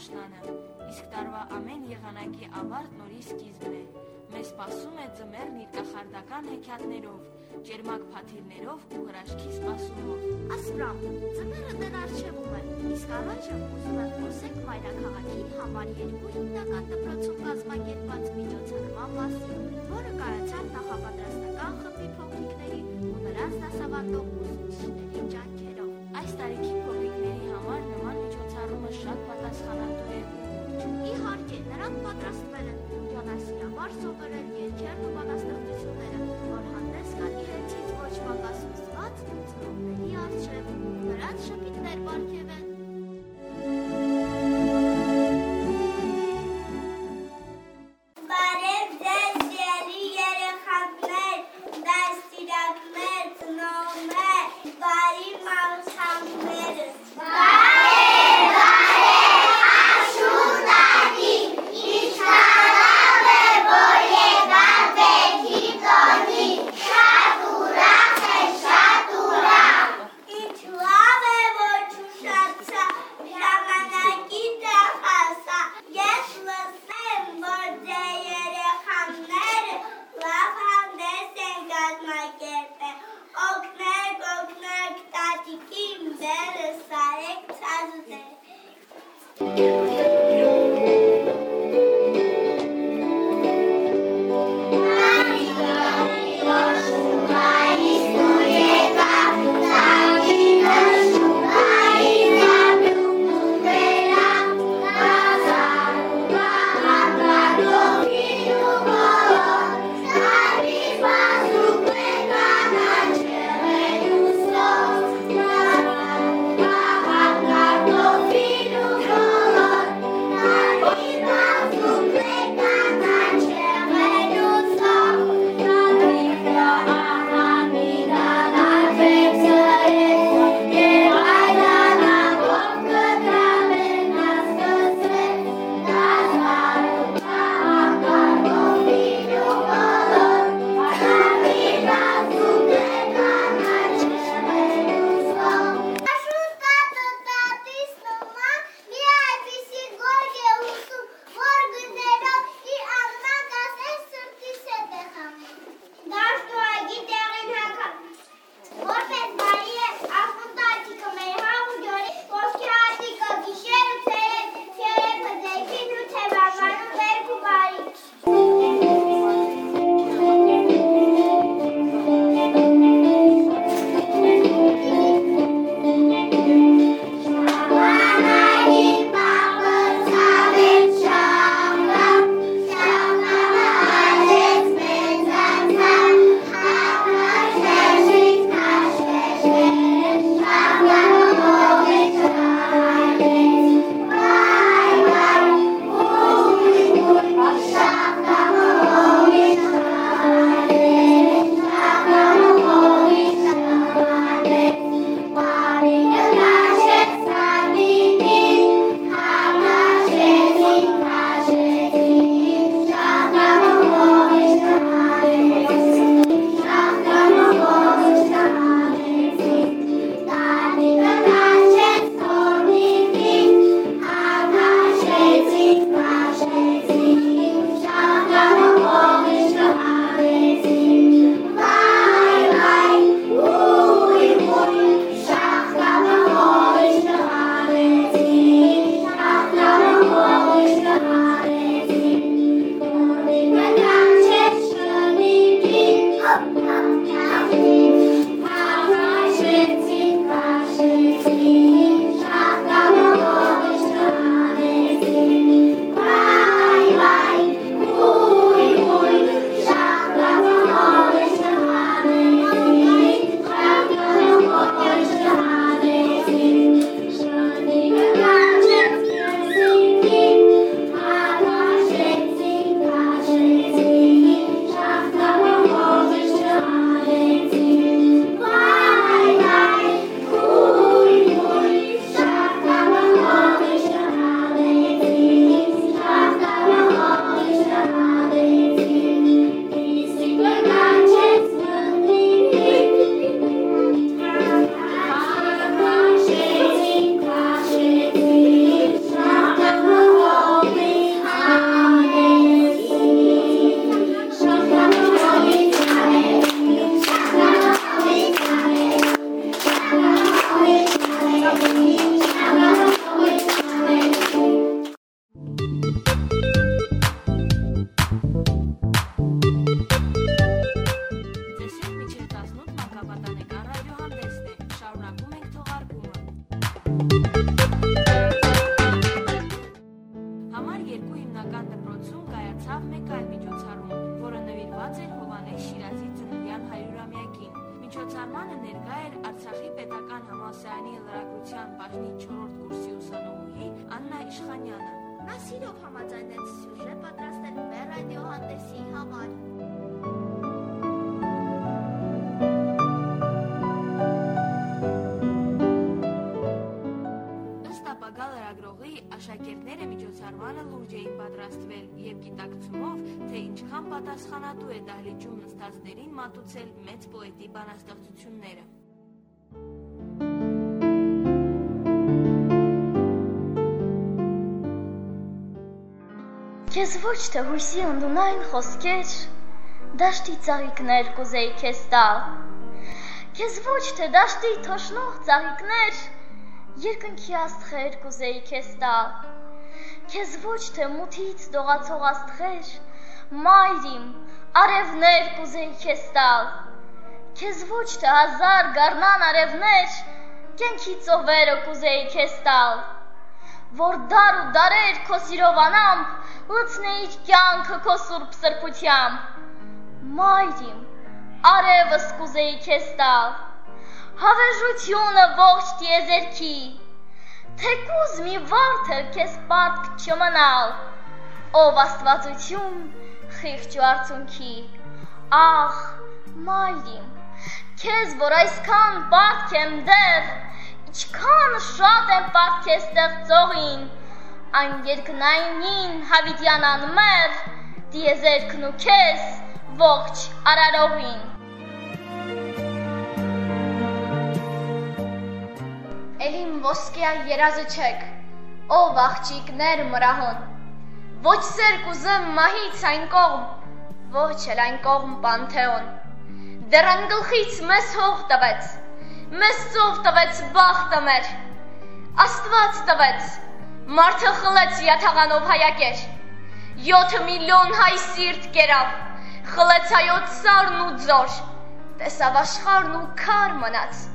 աշնանը, իսկ տարվա ամեն եղանակի ավարտ նորի սկիզբն է։ Մեզ սպասում է ձմեռն իր կախարդական հեքիաթներով, ջերմակ փաթիլներով ու հրաշքի սպասումով։ Ասպրամ, ձմեռը դեռ արժևում է, իսկ առայժմ ուզում եմ խոսենք մայրաքաղաքի համար երկու հիմնական դպրոցում կազմակերպված միջոցառման մասին, որը կայացավ նախապատրաստական խմբի փոքրիկների ու նրանց դասավանդող ուսուցիչների ջանքերով։ Այս տարիքի փոքրիկների համար նման միջոցառումը շատ պատասխանատու է Իհարկե, նրանք պատրաստվել են Ջանասիրաբար սովորել երկերն ու բանաստեղծությունները, որ հանդես կան իրենցից ոչ պակասված you. Հաղթարմանը ներկա էր Արցախի պետական համալսարանի լրագրության բաժնի 4-րդ կուրսի ուսանողուհի Աննա Իշխանյանը։ Նա սիրով համաձայնեց սյուժե պատրաստել մեր ռադիոհանդեսի համար։ միջոցառմանը լուրջ էին պատրաստվել եւ գիտակցումով, թե ինչքան պատասխանատու է դահլիճում նստածներին մատուցել մեծ պոետի բանաստեղծությունները։ Քեզ ոչ թե հույսի ընդունայն խոսքեր, դաշտի ծաղիկներ կուզեի քեզ տալ։ Քեզ ոչ թե դաշտի թոշնող ծաղիկներ, երկնքի աստղեր կուզեի քեզ տալ։ Քեզ ոչ թե մութից դողացող աստղեր, մայրիմ, արևներ կուզեի քեզ տալ։ Քեզ ոչ թե հազար գառնան արևներ, կենքի ծովերը կուզեի քեզ տալ որ դար ու դարեր քո սիրովանամբ լցնեի կյանքը քո սուրբ սրբությամբ մայրիմ արևս կուզեի քեզ տալ հավերժությունը ողջ տիեզերքի թեկուզ մի վարդ էլ քեզ պարտք չմնալ ով աստվածություն խիղճ ու արցունքի ախ մայրիմ քեզ որ այսքան պարտք եմ դեռ Ինչքան շատ եմ պարտքես ստեղծողին, այն երկնայինին հավիտյան անմեր, դիեզերքն ու քեզ ողջ արարողին։ ոսկյա երազը չեք, ով աղջիկներ մրահոն, ոչ սեր կուզեմ մահից այն կողմ, ոչ էլ այն կողմ պանթեոն, դեռ անգլխից մեզ հող տվեց, մեզ ծով տվեց բախտը մեր, աստված տվեց, մարդը խլեց յաթաղանով հայակեր, յոթ միլիոն հայ սիրտ կերավ, խլեց հայոց սարն ու ձոր, տեսավ աշխարն ու կար մնաց,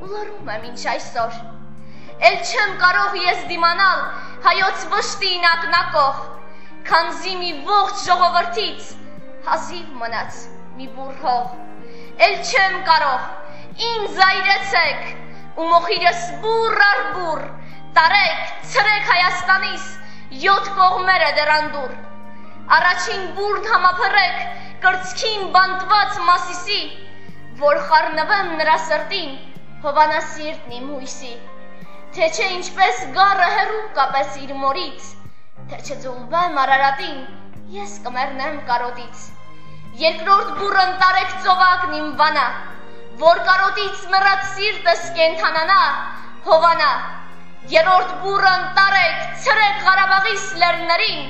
ու լրում եմ ինչ այսօր, էլ չեմ կարող ես դիմանալ հայոց վշտին ակնակող, քանզի մի ողջ ժողովրդից հազիվ մնաց մի բուր հող, էլ չեմ կարող ինձ այրեցեք ու մոխիրս բուր առ բուր տարեք ցրեք Հայաստանից յոթ կողմերը դեռանդուր առաջին բուրդ համափռեք կրծքին բանտված մասիսի որ խառնվեմ նրա սրտին Հովանասիրտն իմ հույսի թե չէ ինչպես գառը հերու կապես իր մորից թե չձուլվեմ Արարատին ես կմեռնեմ կարոտից երկրորդ բուրըն տարեք ծովակն իմ վանա որ կարոտից մռած սիրտս կենթանանա, հովանա, երորդ բուրըն տարեք, ծրեք Ղարաբաղիս լերներին,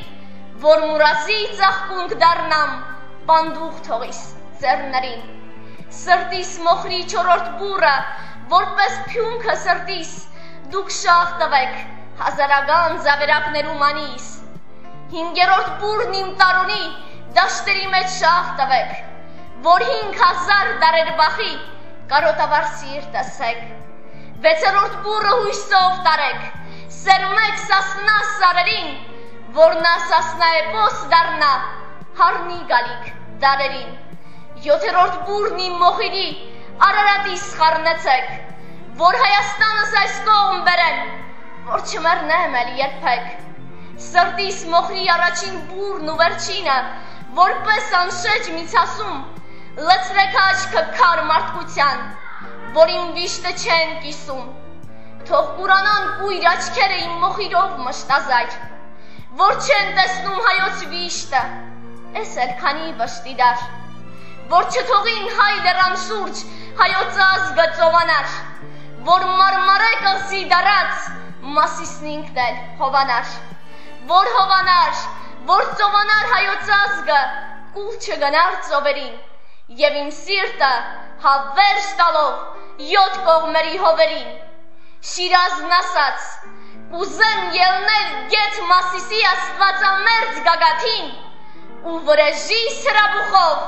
որ մուրազի ծաղկունք դառնամ, պանդուղ թողիս ծերներին։ Սրտիս մոխրի չորորդ բուրը, որպես փյունքը սրտիս, դուք շաղ տվեք, հազարական զավերակներում անիս։ Հինգերորդ բուրն իմ տարունի, դաշտերի մեջ շաղ տվեք, որ հինգ հազար դարեր բախի, կարոտավար սիրտ ասեք, վեցերորդ բուրը հույսով տարեք, սերմեք սասնա սարերին, որ նա սասնա է պոս դարնա, հարնի գալիք դարերին, յոթերորդ բուրն իմ մոխիրի, արարատիս խարնեցեք, որ Հայաստանս այս կողմ բերեն, որ չմեռնեմ էլ երբեք, սրտիս մոխրի առաջին բուրն ու վերջինը, որպես անշեջ միցասում, լծրեք աչքը քար մարդկության, որին վիշտը չեն կիսում, թող կուրանան կույր աչքերը իմ մոխիրով մշտազայր, որ չեն տեսնում հայոց վիշտը, ես էլ քանի վշտի դար, որ չթողին հայ լրան շուրջ հայոց ազգը ծովանար, որ մարմարե կղզի դարած մասիսն ինքն էլ հովանար, որ հովանար, որ ծովանար հայոց ազգը, կուլ չգնար ծովերին, եւ իմ սիրտը հավերժ տալով յոթ կողմերի հովերին Շիրազն ասաց կուզեմ ելնել գետ Մասիսի աստվածամերձ գագաթին ու վրեժի սրաբուխով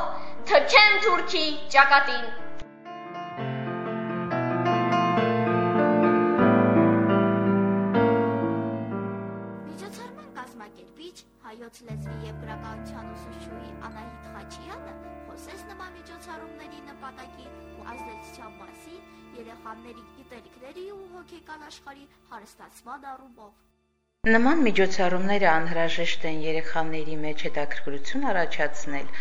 թքեմ Թուրքի ճակատին հայոց լեզվի եւ գրականության ուսուցչուհի Անահիտ Խաչյանը խոսեց նման միջոցառումների նպատակի ու ազդեցության մասին երեխաների գիտելիքների ու հոգեկան աշխարհի հարստացման առումով։ Նման միջոցառումները անհրաժեշտ են երեխաների մեջ հետաքրքրություն առաջացնել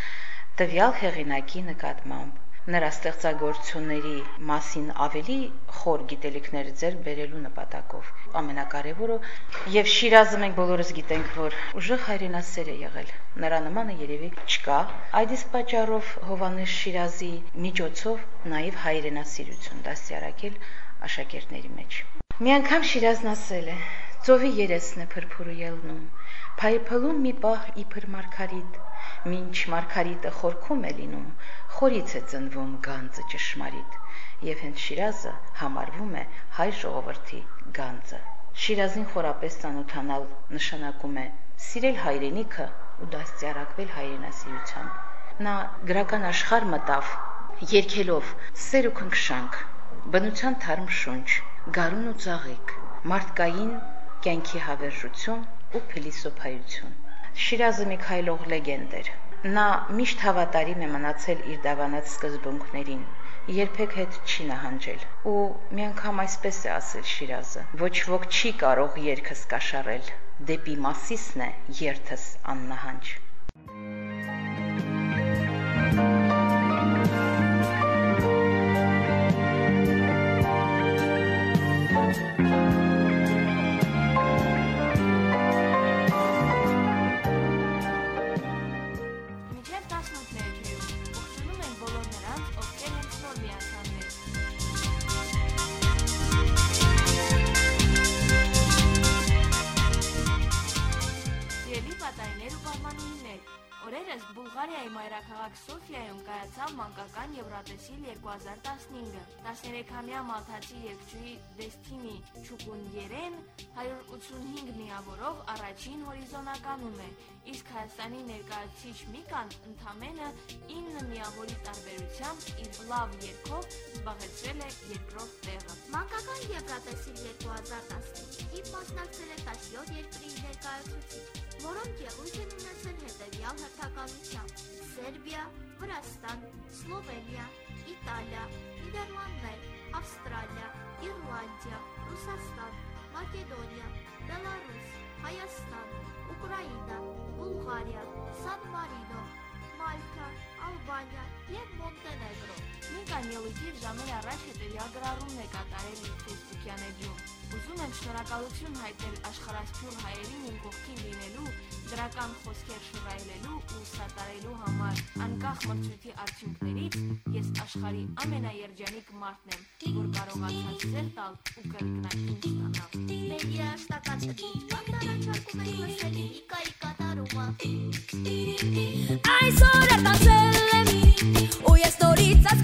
տվյալ հեղինակի նկատմամբ նրա ստեղծագործությունների մասին ավելի խոր գիտելիքներ ձեռք բերելու նպատակով։ Ամենակարևորը եւ Շիրազը մենք բոլորս գիտենք, որ ուժեղ հայրենասեր է եղել։ Նրա նմանը երևի չկա։ Այդ իսկ պատճառով Հովանես Շիրազի միջոցով նաեւ հայրենասիրություն դասյարակել աշակերտների մեջ։ Մի անգամ Շիրազն ասել է. «Ծովի երեսն է փրփուրը ելնում, փայփլում մի պահ իբր մարգարիտ, Մինչ Մարգարիտը խորքում է լինում, խորից է ծնվում գանձը ճշմարիտ, եւ հենց Շիրազը համարվում է հայ ժողովրդի գանձը։ Շիրազին խորապես ծանոթանալ նշանակում է սիրել հայրենիքը ու դաստիարակվել հայրենասիրությամբ։ Նա գրական աշխարհ մտավ երկելով սեր ու քնքշանք, բնության թարմ շունչ, գարուն ու ծաղիկ, մարդկային կյանքի հավերժություն ու փիլիսոփայություն։ Շիրազը մի քայլող լեգենդ էր։ Նա միշտ հավատարիմ է մնացել իր դավանած սկզբունքներին, երբեք հետ չի նահանջել։ Ու մի անգամ այսպես է ասել Շիրազը. ոչ ոք չի կարող երկս կաշառել, դեպի մասիսն է երթս աննահանջ։ մայրաքաղաք Սոֆիայում կայացավ մանկական Եվրատեսիլ 2015-ը։ 13-ամյա մալթացի երգչուհի Դեսթինի Չուկունյերեն 185 միավորով առաջին հորիզոնականում է, իսկ Հայաստանի ներկայացուցիչ Միկան ընդամենը 9 միավորի տարբերությամբ իր լավ երգով զբաղեցրել է երկրորդ տեղը։ Մանկական Եվրատեսիլ 2015-ի մասնակցել է 17 երկրի ներկայացուցիչ, որոնք ելույթ են ունեցել հետևյալ հերթականությամբ. Սերբիա, Վրաստան, Սլովենիա, Իտալիա, Նիդերլանդներ, Ավստրալիա, Իռլանդիա, Ռուսաստան, Մակեդոնիա, Բելարուս, Հայաստան, Ուկրաինա, Բուլղարիա, Սան Մարինո, Ալբանիա եւ Մոնտենեգրո։ Մենք այն ելույթի ժամեր առաջ հետեւյալ գրառումն է կատարել իր Facebook-յան էջում։ Ուզում եմ շնորհակալություն հայտնել աշխարհասփյուր հայերին իմ կողքին լինելու դրական խոսքեր շռայլելու ու սատարելու համար անկախ մրցույթի արդյունքներից ես աշխարհի ամենաերջանիկ մարդն եմ, որ կարողացած սեր տալ ու կրկնակին ստանալ։ Մեր երաշտական տվիչ բանն առաջարկում է լսել Նիկայի Ai, soreta, cele mii, uies dorița-ți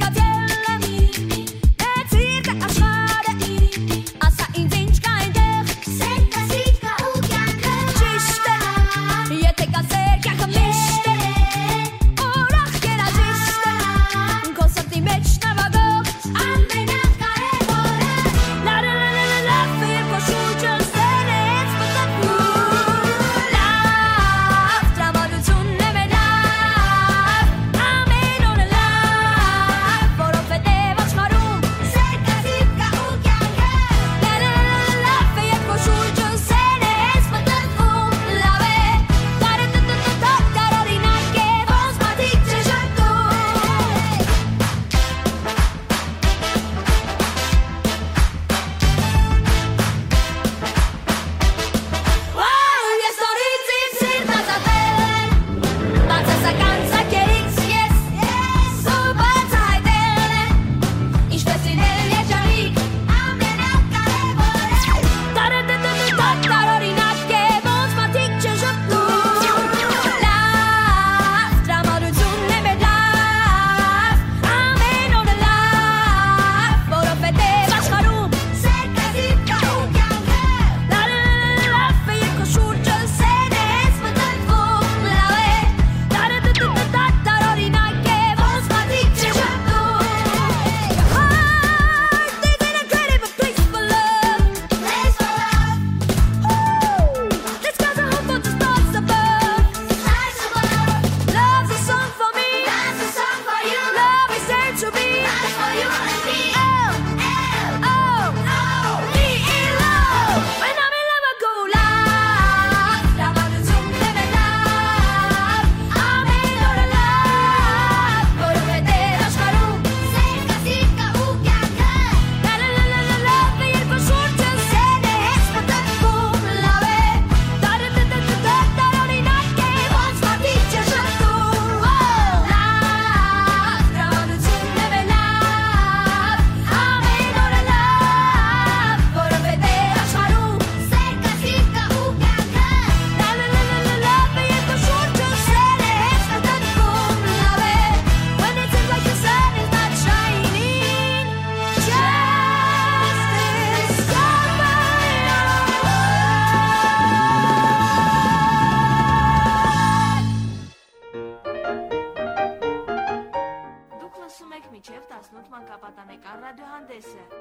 谢谢。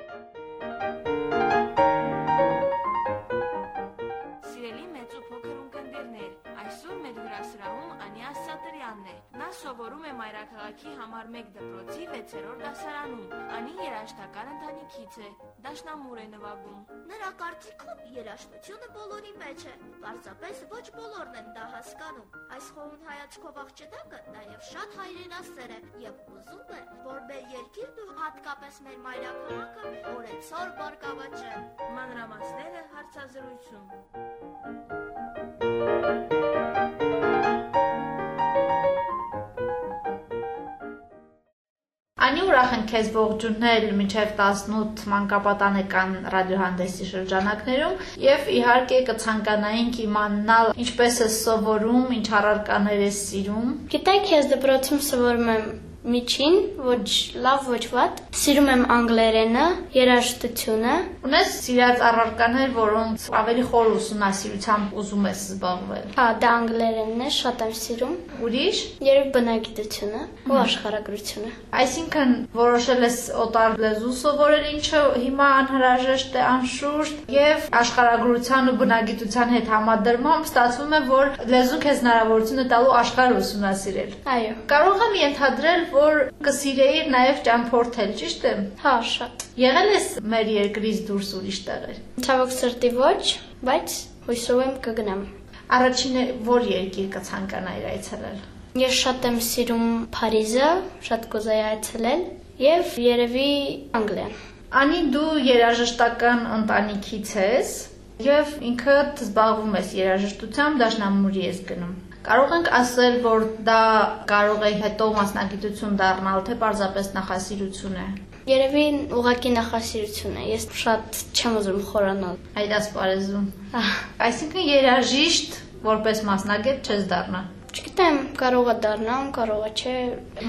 Մայրաքաղաքի համար 1 դպրոցի 6-րդ դասարանում։ Անի երաժշտական ընտանիքից է։ Դաշնամուր է նվագում։ Նրա կարծիքով երաժշտությունը բոլորի մեջ է։ Պարզապես ոչ բոլորն են դա հասկանում։ Այս խոհուն հայացքով աղջնակը նաև շատ հայրենասեր է եւ ուզում է, որ մեր երկիրն ու հատկապես մեր մայրաքաղաքը օրեցօր բարգավաճե։ Մանրամասները հարցազրույցում։ Անի ուրախ ենք քեզ ողջունել մինչև 18 մանկապատանեկան ռադիոհանդեսի շրջանակներում եւ իհարկե կցանկանայինք իմանալ ինչպես է սովորում, ինչ առարկաներ է սիրում։ Գիտեք, ես դպրոցում սովորում եմ միջին, ոչ լավ, ոչ վատ։ Սիրում եմ անգլերենը, երաժշտությունը։ Ունես սիրած առարկաներ, որոնց ավելի խոր ուսումնասիրությամբ ուզում ես զբաղվել։ Հա, դա անգլերենն է, շատ եմ սիրում։ Ուրիշ, Երբ բնագիտությունը ու աշխարհագրությունը։ այսինքն որոշել ես օտար լեզու սովորել, ինչը հիմա անհրաժեշտ է անշուշտ, եւ աշխարհագրության ու բնագիտության հետ համադրմամբ ստացվում է, որ լեզուն քեզ հնարավորություն է տալու աշխարհը ուսումնասիրել։ Այո։ Կարող եմ ենթադրել, որ կսիրեիր նաև ճամփորդել, ճիշտ է։ Հա, շատ։ Եղել ես մեր երկրից դուրս ուրիշ տեղեր։ Ցավոք սրտի ոչ, բայց հույսով եմ կգնամ։ Առաջինը որ երկիր կցանկանայիր այցելել։ Ես շատ եմ սիրում Փարիզը, շատ կուզեի այցելել եւ երևի Անգլիան։ Անի դու երաժշտական ընտանիքից ես եւ ինքդ զբաղվում ես երաժշտությամբ, դաշնամուրի ես գնում։ Կարող ենք ասել, որ դա կարող է հետո մասնագիտություն դառնալ, թե պարզապես նախասիրություն է։ Երևի ուղակի նախասիրություն է։ Ես շատ չեմ ուզում խորանալ։ Այդ ասպարեզում։ Այսինքն երաժիշտ որպես մասնագետ չես դառնա։ Չգիտեմ, կարող է դառնամ, կարող է չէ։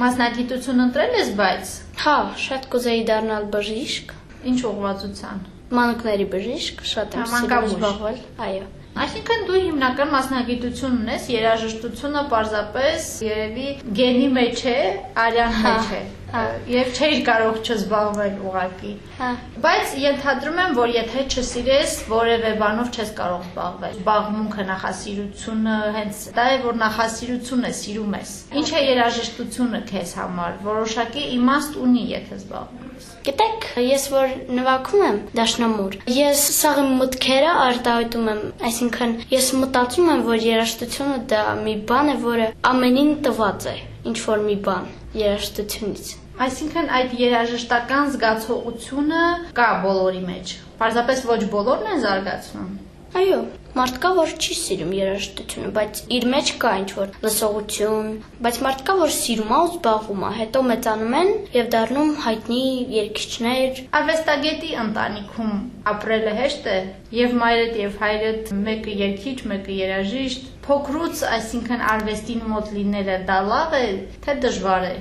Մասնագիտություն ընտրել ես, բայց Հա, շատ կուզեի դառնալ բժիշկ, ինչ ուղղվածության։ մանուկների բժիշկ, շատ եմ սիրում զբաղվել։ Այո։ Այսինքն դու հիմնական մասնագիտություն ունես, երաժշտությունը պարզապես երևի գենի մեջ է, արյան մեջ է։ հա։ Եվ չէիր կարող չզբաղվել ուղակի։ Հա, Բայց ենթադրում եմ, որ եթե չսիրես, որևէ բանով չես կարող զբաղվել։ Զբաղմունքը, նախասիրությունը հենց դա է, որ նախասիրություն է, սիրում ես։ Ինչ է երաժշտությունը քեզ համար։ Որոշակի իմաստ ունի, եթե զբաղվում ես։ Գիտեք, ես որ նվագում եմ դաշնամուր, ես սաղ իմ մտքերը արտահայտում եմ, այսինքն ես մտածում եմ, որ երաժշտությունը դա մի բան է, որը ամենին տված է, ինչ որ մի բան երաժշտությունից։ Այսինքն այդ երաժշտական զգացողությունը կա բոլորի մեջ։ Պարզապես ոչ բոլորն են զարգացնում։ Այո, մարդ կա, որ չի սիրում երաժշտությունը, բայց իր մեջ կա ինչ որ լսողություն, բայց մարդ կա, որ սիրում է ու զբաղվում է, հետո մեծանում են եւ դառնում հայտնի երգիչներ, Արվեստագետի ընտանիքում ապրելը հեշտ է, եւ մայրդ եւ հայրդ մեկը երգիչ, մեկը երաժիշտ։ Փոքրուց, այսինքն արվեստին մոտ լինելը դա լավ է, թե դժվար է։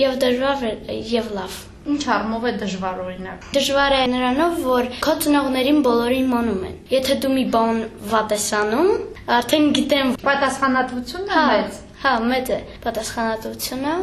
եւ դժվար է եւ լավ։ Ինչ առումով է դժվար օրինակ։ Դժվար է նրանով, որ քո ծնողներին բոլորին մանում են։ Եթե դու մի բան վատ ես անում, արդեն գիտեմ, Պատասխանատվությունն է հա, մեծ, հա, մեծ է պատասխանատվությունը։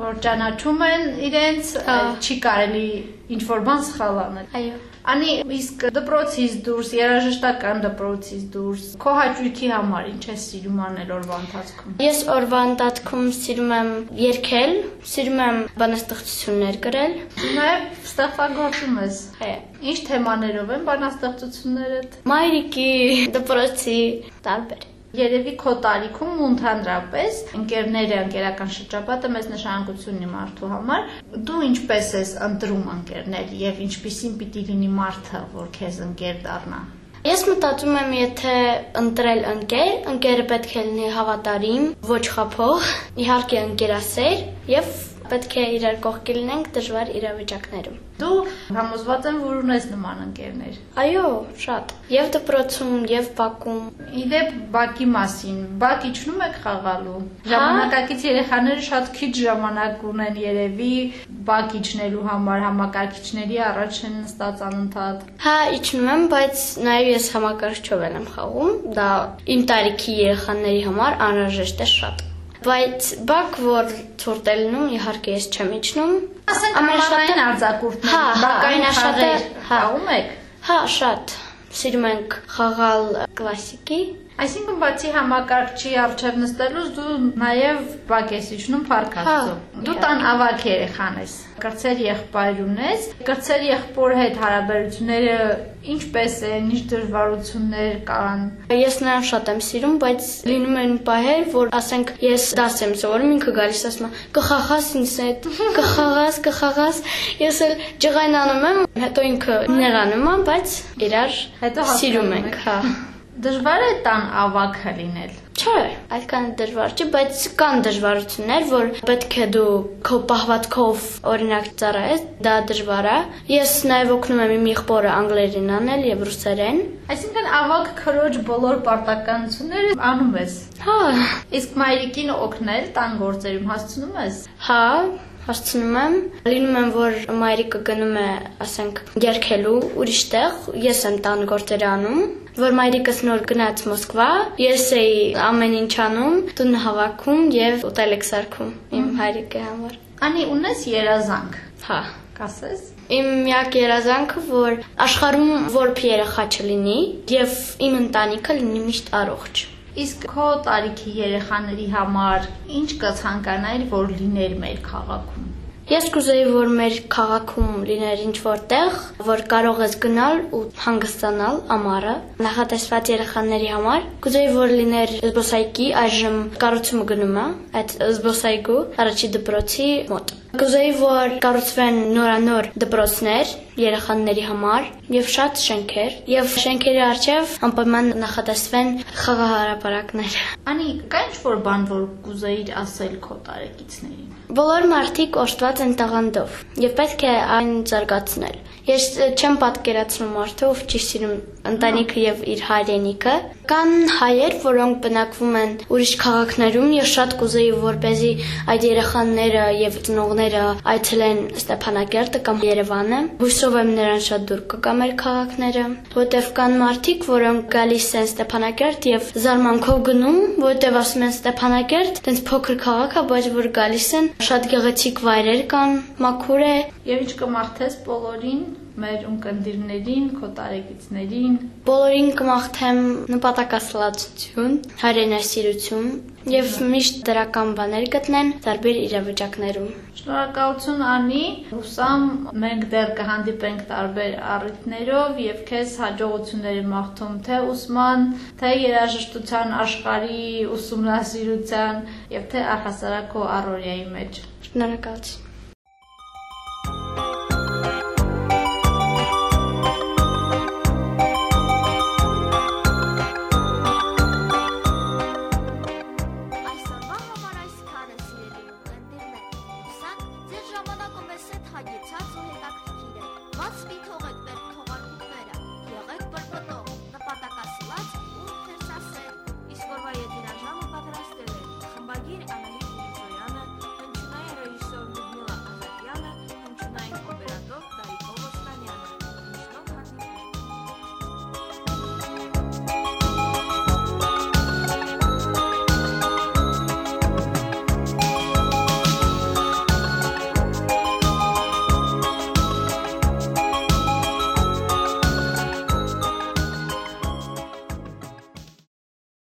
որ ճանաչում են իրենց, Հա։ չի կարելի ինչ որ բան սխալ անել։ Այո։ Անի իսկ դպրոցից դուրս, երաժշտական դպրոցից դուրս, քո հաճույքի համար ինչ ես սիրում անել օրվա ընթացքում։ Ես օրվա ընթացքում սիրում եմ երգել, սիրում եմ բանաստեղծություններ գրել։ Նաև ստեղծագործում ես։ Հե։ Ինչ թեմաներով են բանաստեղծություններդ։ Մայրիկի դպրոցի տարբեր։ Երևի քո տարիքում ու ընդհանրապես ընկերները, ընկերական շրջապատը մեծ նշանակություն ունի մարդու համար։ Դու ինչպես ես ընտրում ընկերներ եւ ինչպիսին պիտի լինի մարդը, որ քեզ ընկեր դառնա։ Ես մտածում եմ, եթե ընտրել ընկեր, ընկերը պետք է լինի հավատարիմ, ոչ խափող, իհարկե ընկերասեր եւ պետք է իրար կողքի լինենք դժվար իրավիճակներում։ Դու համոզված եմ, որ ունես նման ընկերներ։ Այո, շատ։ Եւ դպրոցում, եւ Բաքում։ Իդեպ Բակի մասին, Բակ իջնում եք խաղալու։ Հա։ Ժամանակակից երեխաները շատ քիչ ժամանակ ունեն երևի Բակ իջնելու համար համակարգիչների առաջ են նստած անընդհատ։ Հա, իջնում եմ, բայց նաեւ ես համակարգչով եմ խաղում։ Դա իմ տարիքի երեխաների համար անհրաժեշտ է շատ։ Բայց բակ որ ցուրտ է լինում, իհարկե ես չեմ իջնում։ Ասենք ամենաշատն արձակուրդներ, Հա, հա, ամենաշատը, հա։ Խաղում եք։ Հա, շատ։ Սիրում ենք խաղալ կլասիկի։ Այսինքն բացի համակարգչի առջև նստելուց դու նաև բակ ես իջնում փարքաստում։ Հա, Դու տան ավակ երեխան ես։ Կրծեր եղբայր ունես։ Կրծեր եղբոր հետ հարաբերությունները ինչպես են, ինչ դժվարություններ կան։ Ես նրան շատ եմ սիրում, բայց լինում են պահեր, որ ասենք ես դաս եմ սովորում, ինքը գալիս ասում է՝ «Կխաղաս ինձ հետ, կխաղաս, կխաղաս»։ Ես էլ ջղայնանում եմ, հետո ինքը նեղանում է, բայց իրար Հետո սիրում ենք, հա։ Դժվար է տան ավակը լինել։ Չէ, այդքան դժվար չէ, բայց կան դժվարություններ, որ պետք է դու քո պահվածքով օրինակ ծառայես, դա դժվար է։ Ես նաև օգնում եմ իմ եղբորը անգլերեն անել եւ ռուսերեն։ Այսինքն ավակ քրոջ բոլոր պարտականությունները անում ես։ Հա, Իսկ մայրիկին օգնել տան գործերում հասցնում ես։ հա, հասցնում եմ։ Լինում եմ, որ մայրիկը գնում է, ասենք, երկելու ուրիշ տեղ, ես եմ տան գործերը անում, որ մայրիկս նոր գնաց Մոսկվա, ես էի ամեն ինչ անում, տուն հավաքում եւ ուտելիք սարքում իմ հայրիկի համար։ Անի ունես երազանք։ Հա։ Կասես։ Իմ միակ երազանքը, որ աշխարհում որբ երեխա չլինի եւ իմ ընտանիքը լինի միշտ առողջ։ Իսկ քո տարիքի երեխաների համար ինչ կցանկանայիր, որ լիներ մեր քաղաքում։ Ես կուզեի, որ մեր քաղաքում լիներ ինչ-որ տեղ, որ կարող ես գնալ ու հանգստանալ ամառը նախատեսված երեխաների համար։ Կուզեի, որ լիներ զբոսայգի, այժմ կառուցումը գնում է այդ զբոսայգու առաջի դպրոցի մոտ։ Կուզեի, որ կառուցվեն նորանոր դպրոցներ երեխաների համար եւ շատ շենքեր, եւ շենքերի առջև անպայման նախատեսվեն խաղահարապարակներ։ Անի, կա ինչ-որ բան, որ կուզեիր ասել քո տարեկիցներին։ Բոլոր մարդիկ օժտված են տաղանդով եւ պետք է այն զարգացնել։ Ես չեմ պատկերացնում մարդը, ով չի սիրում ընտանիքը եւ իր հայրենիքը։ Կան հայեր, որոնք բնակվում են ուրիշ քաղաքներում եւ շատ կուզեի, որպեսզի այդ երեխաները եւ ծնողները այցելեն Ստեփանակերտը կամ Երևանը։ Հույսով եմ նրան շատ դուր կգա մեր քաղաքները, որտեվ կան մարդիկ, որոնք գալիս են Ստեփանակերտ եւ զարմանքով գնում, որտեվ ասում են Ստեփանակերտ, տենց փոքր քաղաք է, բայց որ գալիս են, շատ գեղեցիկ վայրեր կան, մաքուր է, Եվ ինչ կմաղթես բոլորին, մեր ունկնդիրներին, քո տարեկիցներին։ Բոլորին կմաղթեմ նպատակասլացություն, հայրենասիրություն եւ միշտ դրական բաներ գտնեն տարբեր իրավիճակներում։ Շնորհակալություն Անի, հուսամ մենք դեռ կհանդիպենք տարբեր առիթներով եւ քեզ հաջողությունների մաղթում թե ուսման, թե երաժշտության աշխարհի ուսումնասիրության եւ թե առհասարակ քո առօրյայի մեջ։ Շնորհակալություն։